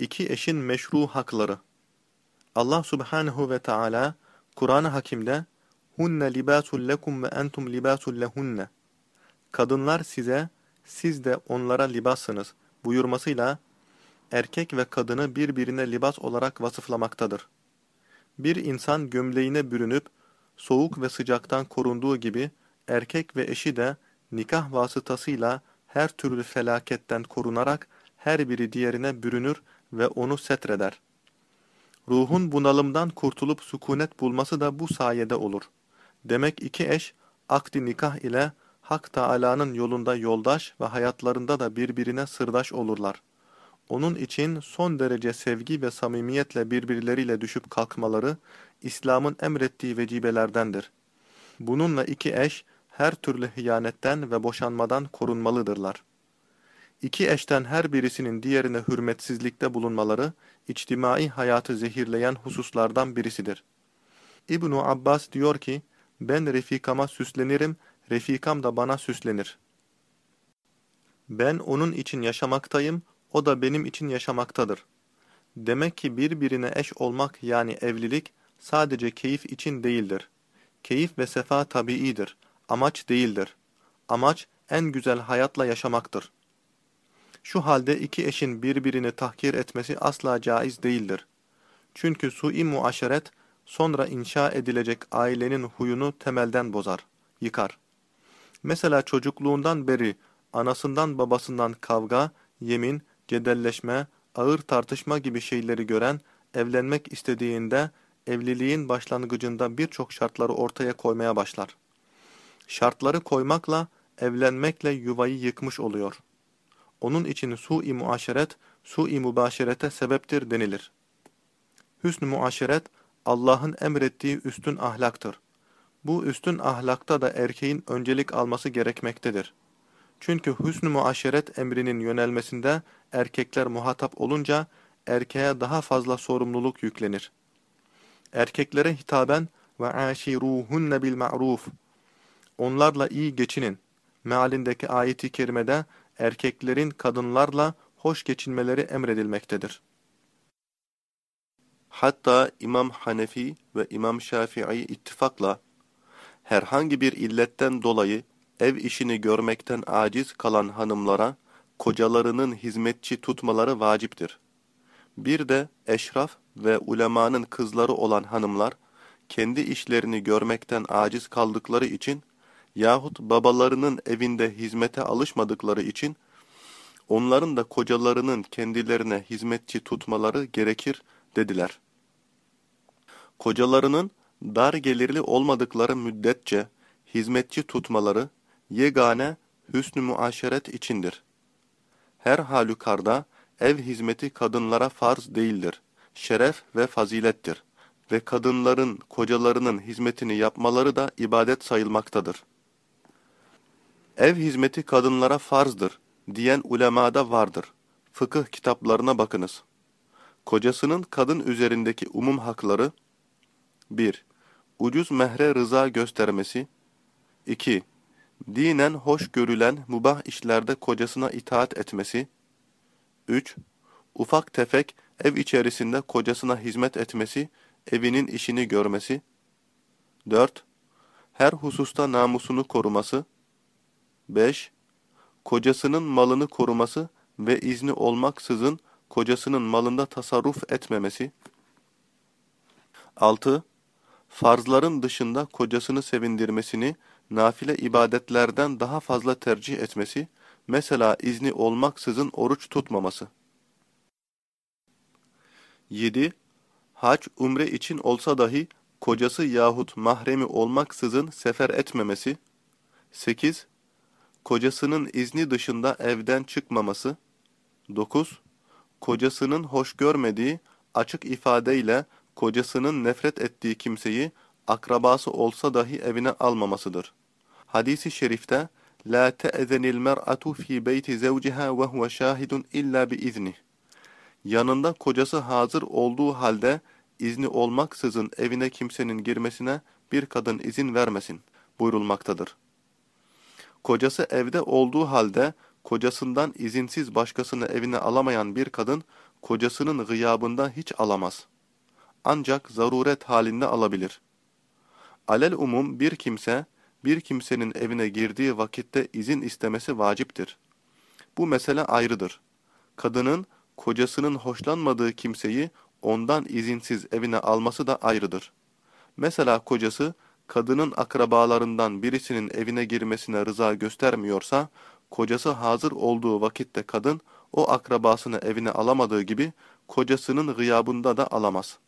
İki eşin meşru hakları. Allah subhanehu ve Teala Kur'an-ı Hakim'de hunne libasul lekum ve entum libasul lehunne. Kadınlar size, siz de onlara libassınız buyurmasıyla erkek ve kadını birbirine libas olarak vasıflamaktadır. Bir insan gömleğine bürünüp soğuk ve sıcaktan korunduğu gibi erkek ve eşi de nikah vasıtasıyla her türlü felaketten korunarak her biri diğerine bürünür ve onu setreder. Ruhun bunalımdan kurtulup sükunet bulması da bu sayede olur. Demek iki eş, akdi nikah ile Hak Teâlâ'nın yolunda yoldaş ve hayatlarında da birbirine sırdaş olurlar. Onun için son derece sevgi ve samimiyetle birbirleriyle düşüp kalkmaları, İslam'ın emrettiği vecibelerdendir. Bununla iki eş, her türlü hıyanetten ve boşanmadan korunmalıdırlar. İki eşten her birisinin diğerine hürmetsizlikte bulunmaları, içtimai hayatı zehirleyen hususlardan birisidir. ibn Abbas diyor ki, ben refikama süslenirim, refikam da bana süslenir. Ben onun için yaşamaktayım, o da benim için yaşamaktadır. Demek ki birbirine eş olmak yani evlilik sadece keyif için değildir. Keyif ve sefa tabiidir, amaç değildir. Amaç en güzel hayatla yaşamaktır. Şu halde iki eşin birbirini tahkir etmesi asla caiz değildir. Çünkü sui muaşeret sonra inşa edilecek ailenin huyunu temelden bozar, yıkar. Mesela çocukluğundan beri anasından babasından kavga, yemin, cedelleşme, ağır tartışma gibi şeyleri gören, evlenmek istediğinde evliliğin başlangıcında birçok şartları ortaya koymaya başlar. Şartları koymakla, evlenmekle yuvayı yıkmış oluyor. Onun için su-i muaşeret, su-i mübaşerete sebeptir denilir. Hüsn-ü muaşeret, Allah'ın emrettiği üstün ahlaktır. Bu üstün ahlakta da erkeğin öncelik alması gerekmektedir. Çünkü hüsn-ü muaşeret emrinin yönelmesinde erkekler muhatap olunca erkeğe daha fazla sorumluluk yüklenir. Erkeklere hitaben ve aşiruhunne bil ma'ruf. Onlarla iyi geçinin. Mealindeki ayeti kerimede erkeklerin kadınlarla hoş geçinmeleri emredilmektedir. Hatta İmam Hanefi ve İmam Şafii ittifakla herhangi bir illetten dolayı ev işini görmekten aciz kalan hanımlara kocalarının hizmetçi tutmaları vaciptir. Bir de eşraf ve ulemanın kızları olan hanımlar kendi işlerini görmekten aciz kaldıkları için yahut babalarının evinde hizmete alışmadıkları için onların da kocalarının kendilerine hizmetçi tutmaları gerekir dediler. Kocalarının dar gelirli olmadıkları müddetçe hizmetçi tutmaları yegane hüsnü muaşeret içindir. Her halükarda ev hizmeti kadınlara farz değildir, şeref ve fazilettir ve kadınların kocalarının hizmetini yapmaları da ibadet sayılmaktadır. Ev hizmeti kadınlara farzdır diyen ulemada vardır. Fıkıh kitaplarına bakınız. Kocasının kadın üzerindeki umum hakları 1. Ucuz mehre rıza göstermesi 2. Dinen hoş görülen mubah işlerde kocasına itaat etmesi 3. Ufak tefek ev içerisinde kocasına hizmet etmesi, evinin işini görmesi 4. Her hususta namusunu koruması 5. Kocasının malını koruması ve izni olmaksızın kocasının malında tasarruf etmemesi. 6. Farzların dışında kocasını sevindirmesini, nafile ibadetlerden daha fazla tercih etmesi, mesela izni olmaksızın oruç tutmaması. 7. Hac, umre için olsa dahi kocası yahut mahremi olmaksızın sefer etmemesi. 8 kocasının izni dışında evden çıkmaması. 9. Kocasının hoş görmediği, açık ifadeyle kocasının nefret ettiği kimseyi akrabası olsa dahi evine almamasıdır. Hadis-i şerifte La te'zenil mer'atu fi beyti zevciha ve huve şahidun illa bi izni. Yanında kocası hazır olduğu halde izni olmaksızın evine kimsenin girmesine bir kadın izin vermesin buyurulmaktadır. Kocası evde olduğu halde kocasından izinsiz başkasını evine alamayan bir kadın, kocasının gıyabında hiç alamaz. Ancak zaruret halinde alabilir. Alel umum bir kimse, bir kimsenin evine girdiği vakitte izin istemesi vaciptir. Bu mesele ayrıdır. Kadının, kocasının hoşlanmadığı kimseyi ondan izinsiz evine alması da ayrıdır. Mesela kocası, kadının akrabalarından birisinin evine girmesine rıza göstermiyorsa, kocası hazır olduğu vakitte kadın, o akrabasını evine alamadığı gibi, kocasının gıyabında da alamaz.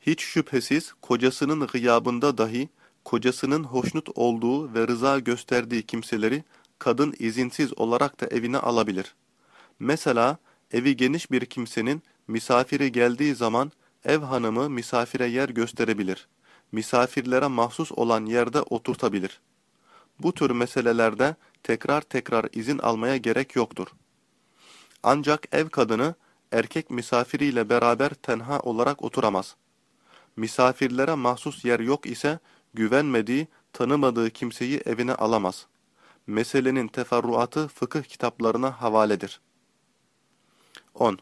Hiç şüphesiz kocasının gıyabında dahi, kocasının hoşnut olduğu ve rıza gösterdiği kimseleri, kadın izinsiz olarak da evine alabilir. Mesela, evi geniş bir kimsenin misafiri geldiği zaman, ev hanımı misafire yer gösterebilir misafirlere mahsus olan yerde oturtabilir. Bu tür meselelerde tekrar tekrar izin almaya gerek yoktur. Ancak ev kadını erkek misafiriyle beraber tenha olarak oturamaz. Misafirlere mahsus yer yok ise güvenmediği, tanımadığı kimseyi evine alamaz. Meselenin teferruatı fıkıh kitaplarına havaledir. 10.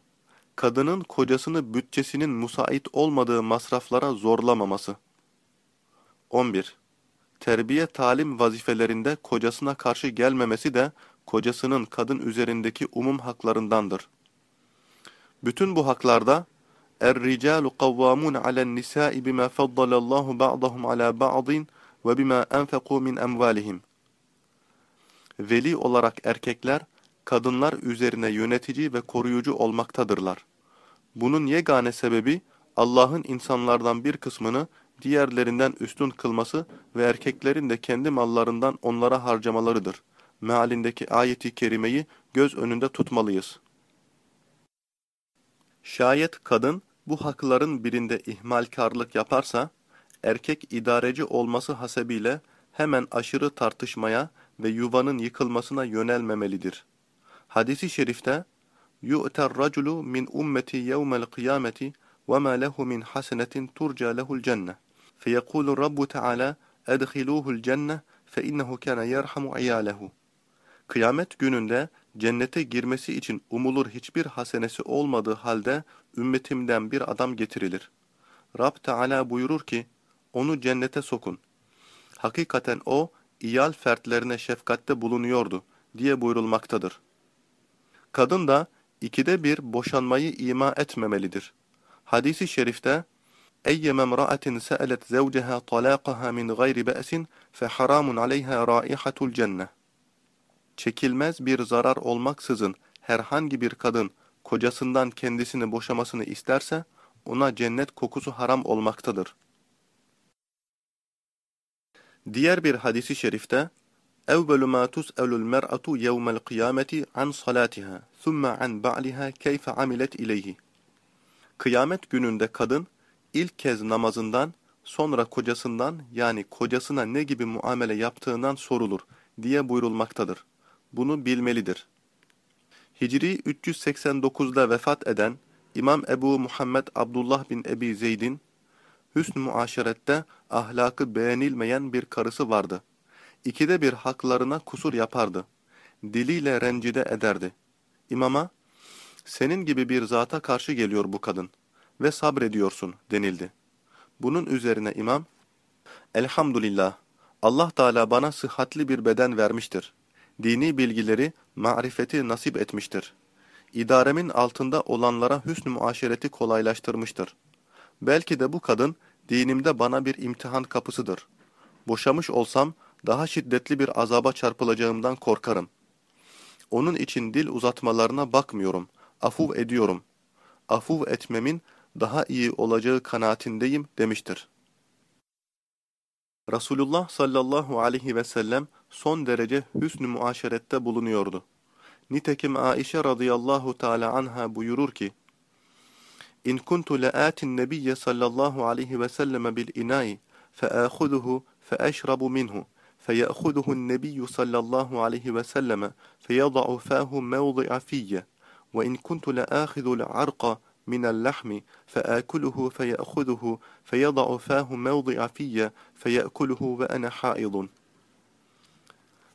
Kadının kocasını bütçesinin musait olmadığı masraflara zorlamaması. 11. Terbiye talim vazifelerinde kocasına karşı gelmemesi de kocasının kadın üzerindeki umum haklarındandır. Bütün bu haklarda Er-ricalu kavvamun alen nisa'i bima faddalallahu ba'dahum ala ba'din ve bima enfeku min emvalihim. Veli olarak erkekler kadınlar üzerine yönetici ve koruyucu olmaktadırlar. Bunun yegane sebebi Allah'ın insanlardan bir kısmını diğerlerinden üstün kılması ve erkeklerin de kendi mallarından onlara harcamalarıdır. Mealindeki ayeti kerimeyi göz önünde tutmalıyız. Şayet kadın bu hakların birinde ihmalkarlık yaparsa, erkek idareci olması hasebiyle hemen aşırı tartışmaya ve yuvanın yıkılmasına yönelmemelidir. Hadisi şerifte, يُؤْتَ الرَّجُلُ مِنْ اُمَّتِ يَوْمَ الْقِيَامَةِ وَمَا لَهُ مِنْ حَسَنَةٍ تُرْجَى لَهُ الْجَنَّةِ فيقول الرب تعالى اَدْخِلُوهُ الْجَنَّةِ فَاِنَّهُ كَانَ يَرْحَمُ عِيَالَهُ Kıyamet gününde cennete girmesi için umulur hiçbir hasenesi olmadığı halde ümmetimden bir adam getirilir. Rab Teala buyurur ki, onu cennete sokun. Hakikaten o, iyal fertlerine şefkatte bulunuyordu diye buyurulmaktadır. Kadın da ikide bir boşanmayı ima etmemelidir. Hadisi şerifte, أيما امرأة سألت زوجها طلاقها من غير بأس فحرام عليها رائحة الجنة. Çekilmez bir zarar olmaksızın herhangi bir kadın kocasından kendisini boşamasını isterse ona cennet kokusu haram olmaktadır. Diğer bir hadisi şerifte اَوَّلُ مَا تُسْأَلُ الْمَرْأَةُ يَوْمَ الْقِيَامَةِ عَنْ صَلَاتِهَا ثُمَّ عَنْ بَعْلِهَا كَيْفَ عَمِلَتْ إِلَيْهِ Kıyamet gününde kadın ilk kez namazından, sonra kocasından yani kocasına ne gibi muamele yaptığından sorulur diye buyurulmaktadır. Bunu bilmelidir. Hicri 389'da vefat eden İmam Ebu Muhammed Abdullah bin Ebi Zeyd'in hüsn-ü muaşerette ahlakı beğenilmeyen bir karısı vardı. İkide bir haklarına kusur yapardı. Diliyle rencide ederdi. İmama, senin gibi bir zata karşı geliyor bu kadın ve sabrediyorsun denildi. Bunun üzerine imam, Elhamdülillah, Allah Teala bana sıhhatli bir beden vermiştir. Dini bilgileri, marifeti nasip etmiştir. İdaremin altında olanlara hüsn-ü muaşereti kolaylaştırmıştır. Belki de bu kadın, dinimde bana bir imtihan kapısıdır. Boşamış olsam, daha şiddetli bir azaba çarpılacağımdan korkarım. Onun için dil uzatmalarına bakmıyorum, afuv ediyorum. Afuv etmemin daha iyi olacağı kanaatindeyim demiştir. Resulullah sallallahu aleyhi ve sellem son derece hüsnü muaşerette bulunuyordu. Nitekim Aişe radıyallahu teala anha buyurur ki, İn kuntu le'atin nebiyye sallallahu aleyhi ve selleme bil inayi fe'âhuduhu fe'eşrabu minhu fe'ye'huduhun nebiyyü sallallahu aleyhi ve selleme fe'yada'u fâhu mevzi'a fiyye ve in kuntu le'âhidu le'arqa من اللحم فآكله فيأخذه فيضع فاه موضع فيّ فيأكله وأنا حائض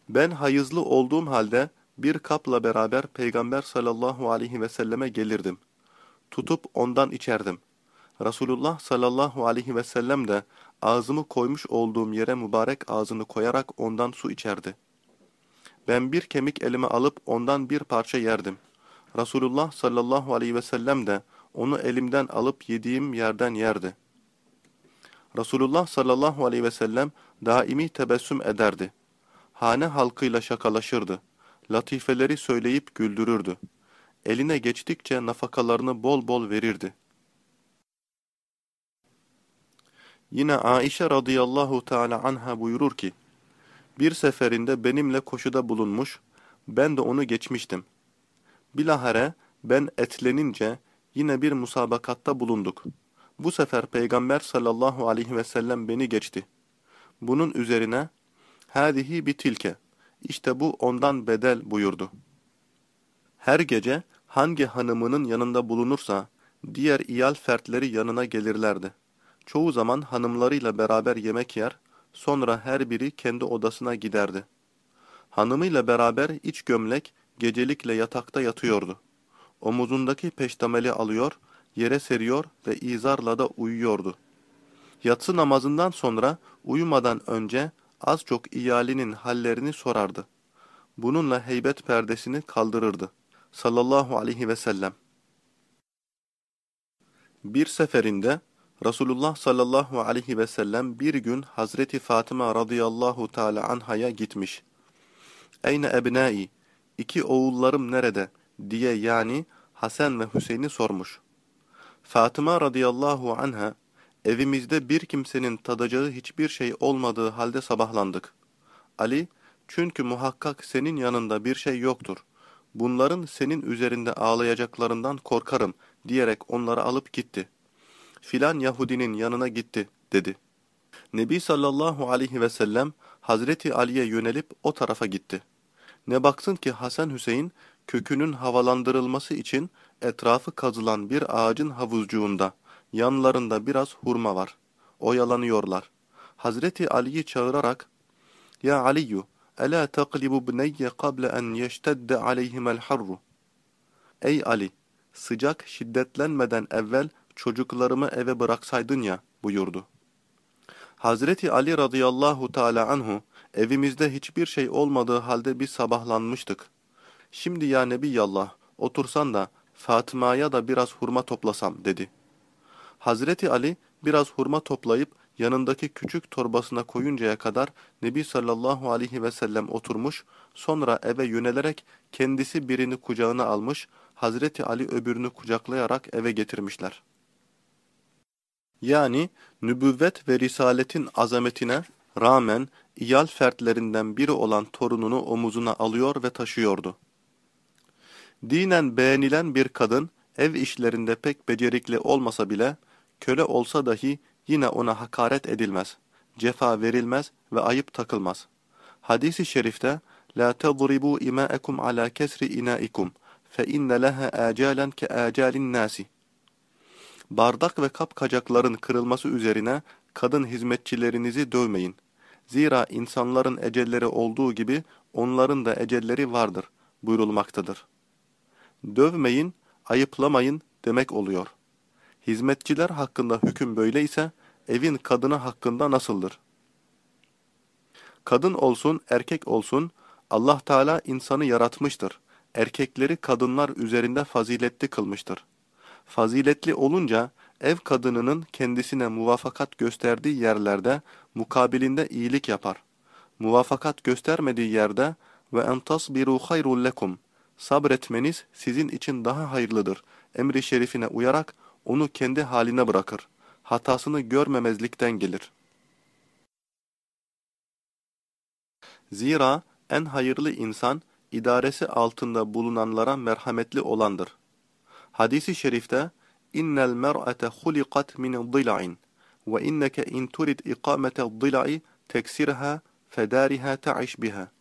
Ben hayızlı olduğum halde bir kapla beraber Peygamber sallallahu aleyhi ve selleme gelirdim. Tutup ondan içerdim. Resulullah sallallahu aleyhi ve sellem de ağzımı koymuş olduğum yere mübarek ağzını koyarak ondan su içerdi. Ben bir kemik elime alıp ondan bir parça yerdim. Resulullah sallallahu aleyhi ve sellem de onu elimden alıp yediğim yerden yerdi. Resulullah sallallahu aleyhi ve sellem daimi tebessüm ederdi. Hane halkıyla şakalaşırdı. Latifeleri söyleyip güldürürdü. Eline geçtikçe nafakalarını bol bol verirdi. Yine Aişe radıyallahu teala anha buyurur ki, Bir seferinde benimle koşuda bulunmuş, ben de onu geçmiştim. Bilahare ben etlenince yine bir musabakatta bulunduk. Bu sefer Peygamber sallallahu aleyhi ve sellem beni geçti. Bunun üzerine, hâdihi bitilke, işte bu ondan bedel buyurdu. Her gece hangi hanımının yanında bulunursa, diğer iyal fertleri yanına gelirlerdi. Çoğu zaman hanımlarıyla beraber yemek yer, sonra her biri kendi odasına giderdi. Hanımıyla beraber iç gömlek, gecelikle yatakta yatıyordu. Omuzundaki peştemeli alıyor, yere seriyor ve izarla da uyuyordu. Yatsı namazından sonra uyumadan önce az çok iyalinin hallerini sorardı. Bununla heybet perdesini kaldırırdı. Sallallahu aleyhi ve sellem. Bir seferinde Resulullah sallallahu aleyhi ve sellem bir gün Hazreti Fatıma radıyallahu teala anhaya gitmiş. Eyne ebnai, iki oğullarım nerede diye yani Hasan ve Hüseyin'i sormuş. Fatıma radıyallahu anha, evimizde bir kimsenin tadacağı hiçbir şey olmadığı halde sabahlandık. Ali, çünkü muhakkak senin yanında bir şey yoktur. Bunların senin üzerinde ağlayacaklarından korkarım diyerek onları alıp gitti. Filan Yahudinin yanına gitti dedi. Nebi sallallahu aleyhi ve sellem Hazreti Ali'ye yönelip o tarafa gitti. Ne baksın ki Hasan Hüseyin kökünün havalandırılması için etrafı kazılan bir ağacın havuzcuğunda, yanlarında biraz hurma var. Oyalanıyorlar. Hazreti Ali'yi çağırarak, Ya Aliyyü, Ela taqlibu bneyye kable en yeştedde aleyhimel harru. Ey Ali, sıcak şiddetlenmeden evvel çocuklarımı eve bıraksaydın ya buyurdu. Hazreti Ali radıyallahu teala anhu evimizde hiçbir şey olmadığı halde bir sabahlanmıştık. Şimdi ya Nebiyallah otursan da Fatıma'ya da biraz hurma toplasam dedi. Hazreti Ali biraz hurma toplayıp yanındaki küçük torbasına koyuncaya kadar Nebi sallallahu aleyhi ve sellem oturmuş, sonra eve yönelerek kendisi birini kucağına almış, Hazreti Ali öbürünü kucaklayarak eve getirmişler. Yani nübüvvet ve risaletin azametine rağmen iyal fertlerinden biri olan torununu omuzuna alıyor ve taşıyordu. Dinen beğenilen bir kadın ev işlerinde pek becerikli olmasa bile köle olsa dahi yine ona hakaret edilmez, cefa verilmez ve ayıp takılmaz. Hadis-i şerifte La tadribu ima'akum ala kesri inaikum fe inne leha acalen ke. Bardak ve kap kacakların kırılması üzerine kadın hizmetçilerinizi dövmeyin. Zira insanların ecelleri olduğu gibi onların da ecelleri vardır buyurulmaktadır. Dövmeyin, ayıplamayın demek oluyor. Hizmetçiler hakkında hüküm böyle ise evin kadını hakkında nasıldır? Kadın olsun, erkek olsun Allah Teala insanı yaratmıştır. Erkekleri kadınlar üzerinde faziletli kılmıştır. Faziletli olunca ev kadınının kendisine muvafakat gösterdiği yerlerde mukabilinde iyilik yapar. Muvafakat göstermediği yerde ve en tasbiru hayrul lekum sabretmeniz sizin için daha hayırlıdır. Emri şerifine uyarak onu kendi haline bırakır. Hatasını görmemezlikten gelir. Zira en hayırlı insan idaresi altında bulunanlara merhametli olandır. Hadisi şerifte innel mer'ate hulikat min dila'in ve inneke in turid ikamete dila'i teksirha fedariha ta'ish biha.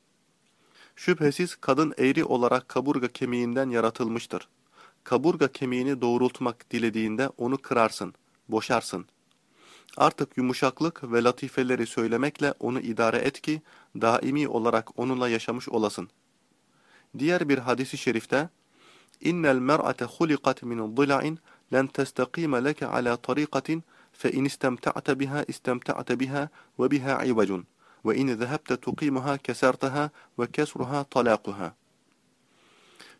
Şüphesiz kadın eğri olarak kaburga kemiğinden yaratılmıştır. Kaburga kemiğini doğrultmak dilediğinde onu kırarsın, boşarsın. Artık yumuşaklık ve latifeleri söylemekle onu idare et ki, daimi olarak onunla yaşamış olasın. Diğer bir hadisi şerifte İnnel mer'ate hulikat min dila'in len testaqime leke ala tariqatin fe in istemta'te biha istemta'te biha ve biha ivacun ve in zehebte tuqimuha keserteha ve kesruha talaquha.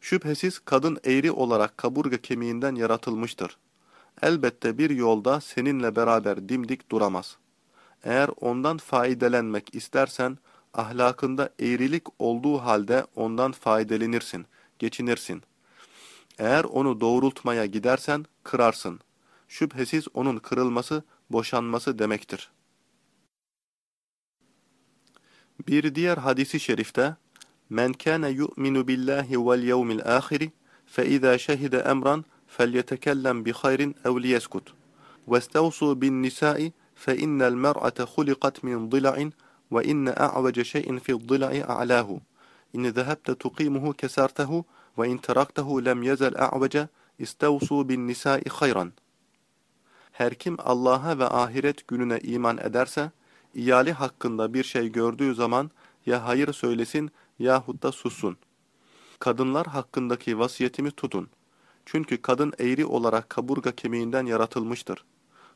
Şüphesiz kadın eğri olarak kaburga kemiğinden yaratılmıştır. Elbette bir yolda seninle beraber dimdik duramaz. Eğer ondan faydelenmek istersen, ahlakında eğrilik olduğu halde ondan faydelenirsin, geçinirsin. Eğer onu doğrultmaya gidersen, kırarsın. Şüphesiz onun kırılması, boşanması demektir. Bir diğer hadisi şerifte, Men kana yu'minu billahi vel yevmil ahiri fe iza şehide emran فليتكلم بخير أو ليسكت واستوصوا بالنساء فإن المرأة خلقت من ضلع وإن أعوج شيء في الضلع أعلاه إن ذهبت تقيمه كسرته وإن تركته لم يزل أعوج استوصوا بالنساء خيرا Her kim Allah'a ve ahiret gününe iman ederse, iyali hakkında bir şey gördüğü zaman ya hayır söylesin yahut da sussun. Kadınlar hakkındaki vasiyetimi tutun. Çünkü kadın eğri olarak kaburga kemiğinden yaratılmıştır.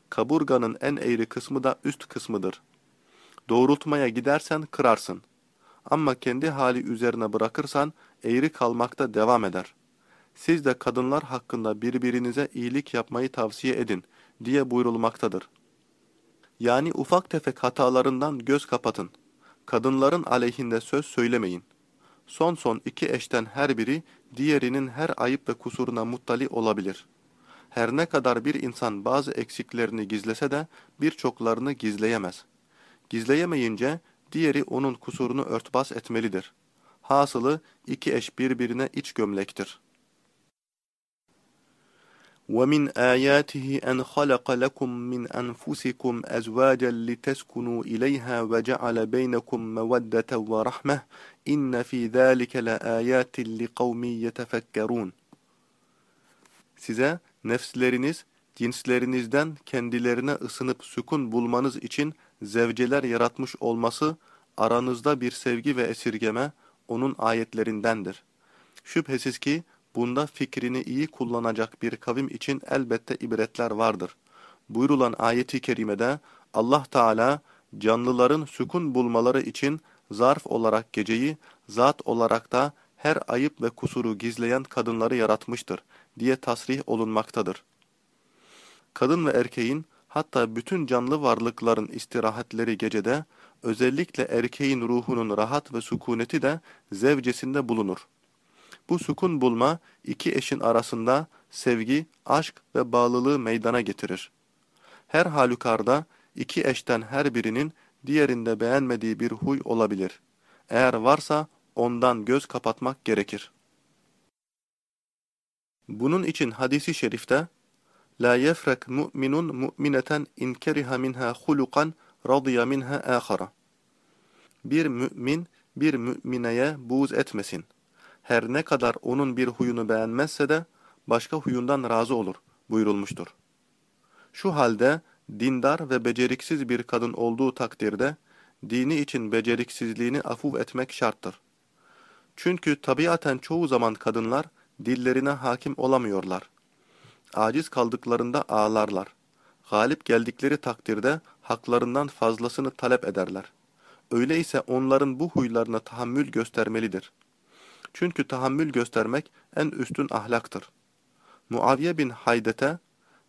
Kaburganın en eğri kısmı da üst kısmıdır. Doğrultmaya gidersen kırarsın. Ama kendi hali üzerine bırakırsan eğri kalmakta devam eder. Siz de kadınlar hakkında birbirinize iyilik yapmayı tavsiye edin diye buyurulmaktadır. Yani ufak tefek hatalarından göz kapatın. Kadınların aleyhinde söz söylemeyin. Son son iki eşten her biri diğerinin her ayıp ve kusuruna muttali olabilir. Her ne kadar bir insan bazı eksiklerini gizlese de birçoklarını gizleyemez. Gizleyemeyince diğeri onun kusurunu örtbas etmelidir. Hasılı iki eş birbirine iç gömlektir. وَمِنْ آيَاتِهِ أَنْ خَلَقَ لَكُمْ مِنْ أَنْفُسِكُمْ أَزْوَاجًا لِتَسْكُنُوا إِلَيْهَا وَجَعَلَ بَيْنَكُمْ مَوَدَّةً وَرَحْمَةً إِنَّ فِي ذَٰلِكَ لَآيَاتٍ لِقَوْمٍ يَتَفَكَّرُونَ Size nefsleriniz, cinslerinizden kendilerine ısınıp sükun bulmanız için zevceler yaratmış olması, aranızda bir sevgi ve esirgeme, onun ayetlerindendir. Şüphesiz ki, Bunda fikrini iyi kullanacak bir kavim için elbette ibretler vardır. Buyurulan ayeti kerimede Allah Teala canlıların sükun bulmaları için zarf olarak geceyi, zat olarak da her ayıp ve kusuru gizleyen kadınları yaratmıştır diye tasrih olunmaktadır. Kadın ve erkeğin hatta bütün canlı varlıkların istirahatleri gecede, özellikle erkeğin ruhunun rahat ve sükuneti de zevcesinde bulunur. Bu sukun bulma iki eşin arasında sevgi, aşk ve bağlılığı meydana getirir. Her halükarda iki eşten her birinin diğerinde beğenmediği bir huy olabilir. Eğer varsa ondan göz kapatmak gerekir. Bunun için hadisi şerifte La yefrek mu'minun mu'mineten in keriha minha hulukan radiya minha ahara. Bir mümin bir mümineye buğz etmesin her ne kadar onun bir huyunu beğenmezse de başka huyundan razı olur buyurulmuştur. Şu halde dindar ve beceriksiz bir kadın olduğu takdirde dini için beceriksizliğini afuv etmek şarttır. Çünkü tabiaten çoğu zaman kadınlar dillerine hakim olamıyorlar. Aciz kaldıklarında ağlarlar. Galip geldikleri takdirde haklarından fazlasını talep ederler. Öyleyse onların bu huylarına tahammül göstermelidir.'' Çünkü tahammül göstermek en üstün ahlaktır. Muaviye bin Haydete,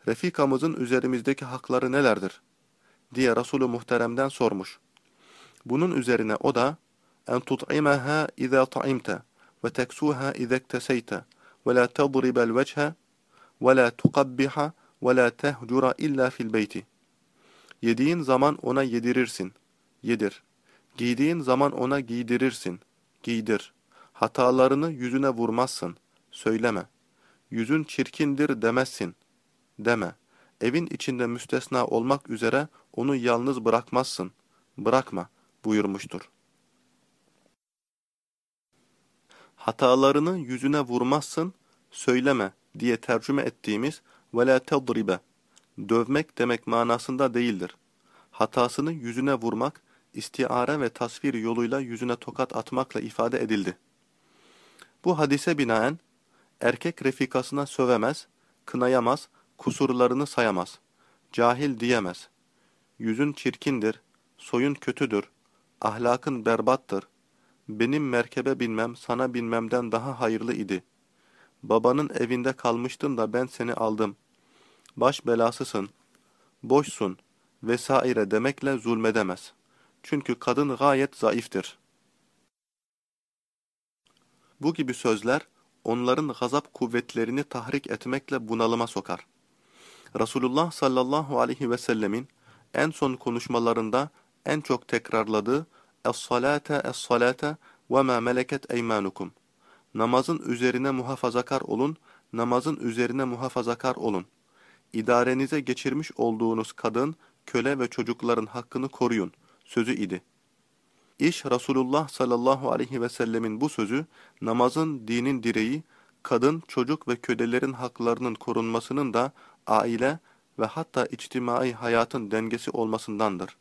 Refikamızın üzerimizdeki hakları nelerdir? diye Resulü Muhterem'den sormuş. Bunun üzerine o da, ve teksuha izâ ikteseyte ve la tadribel veçhe ve la tukabbiha ve la tehcura illa fil beyti. Yediğin zaman ona yedirirsin, yedir. Giydiğin zaman ona giydirirsin, giydir. Hatalarını yüzüne vurmazsın, söyleme. Yüzün çirkindir demezsin, deme. Evin içinde müstesna olmak üzere onu yalnız bırakmazsın, bırakma buyurmuştur. Hatalarını yüzüne vurmazsın, söyleme diye tercüme ettiğimiz وَلَا تَضْرِبَ dövmek demek manasında değildir. Hatasını yüzüne vurmak, istiare ve tasvir yoluyla yüzüne tokat atmakla ifade edildi. Bu hadise binaen erkek refikasına sövemez, kınayamaz, kusurlarını sayamaz, cahil diyemez. Yüzün çirkindir, soyun kötüdür, ahlakın berbattır. Benim merkebe binmem sana binmemden daha hayırlı idi. Babanın evinde kalmıştın da ben seni aldım. Baş belasısın, boşsun vesaire demekle zulmedemez. Çünkü kadın gayet zayıftır. Bu gibi sözler onların gazap kuvvetlerini tahrik etmekle bunalıma sokar. Resulullah sallallahu aleyhi ve sellemin en son konuşmalarında en çok tekrarladığı Es-salate es-salate ve ma meleket eymanukum. Namazın üzerine muhafazakar olun, namazın üzerine muhafazakar olun. İdarenize geçirmiş olduğunuz kadın, köle ve çocukların hakkını koruyun sözü idi. İş Resulullah sallallahu aleyhi ve sellemin bu sözü namazın dinin direği, kadın, çocuk ve kölelerin haklarının korunmasının da aile ve hatta içtimai hayatın dengesi olmasındandır.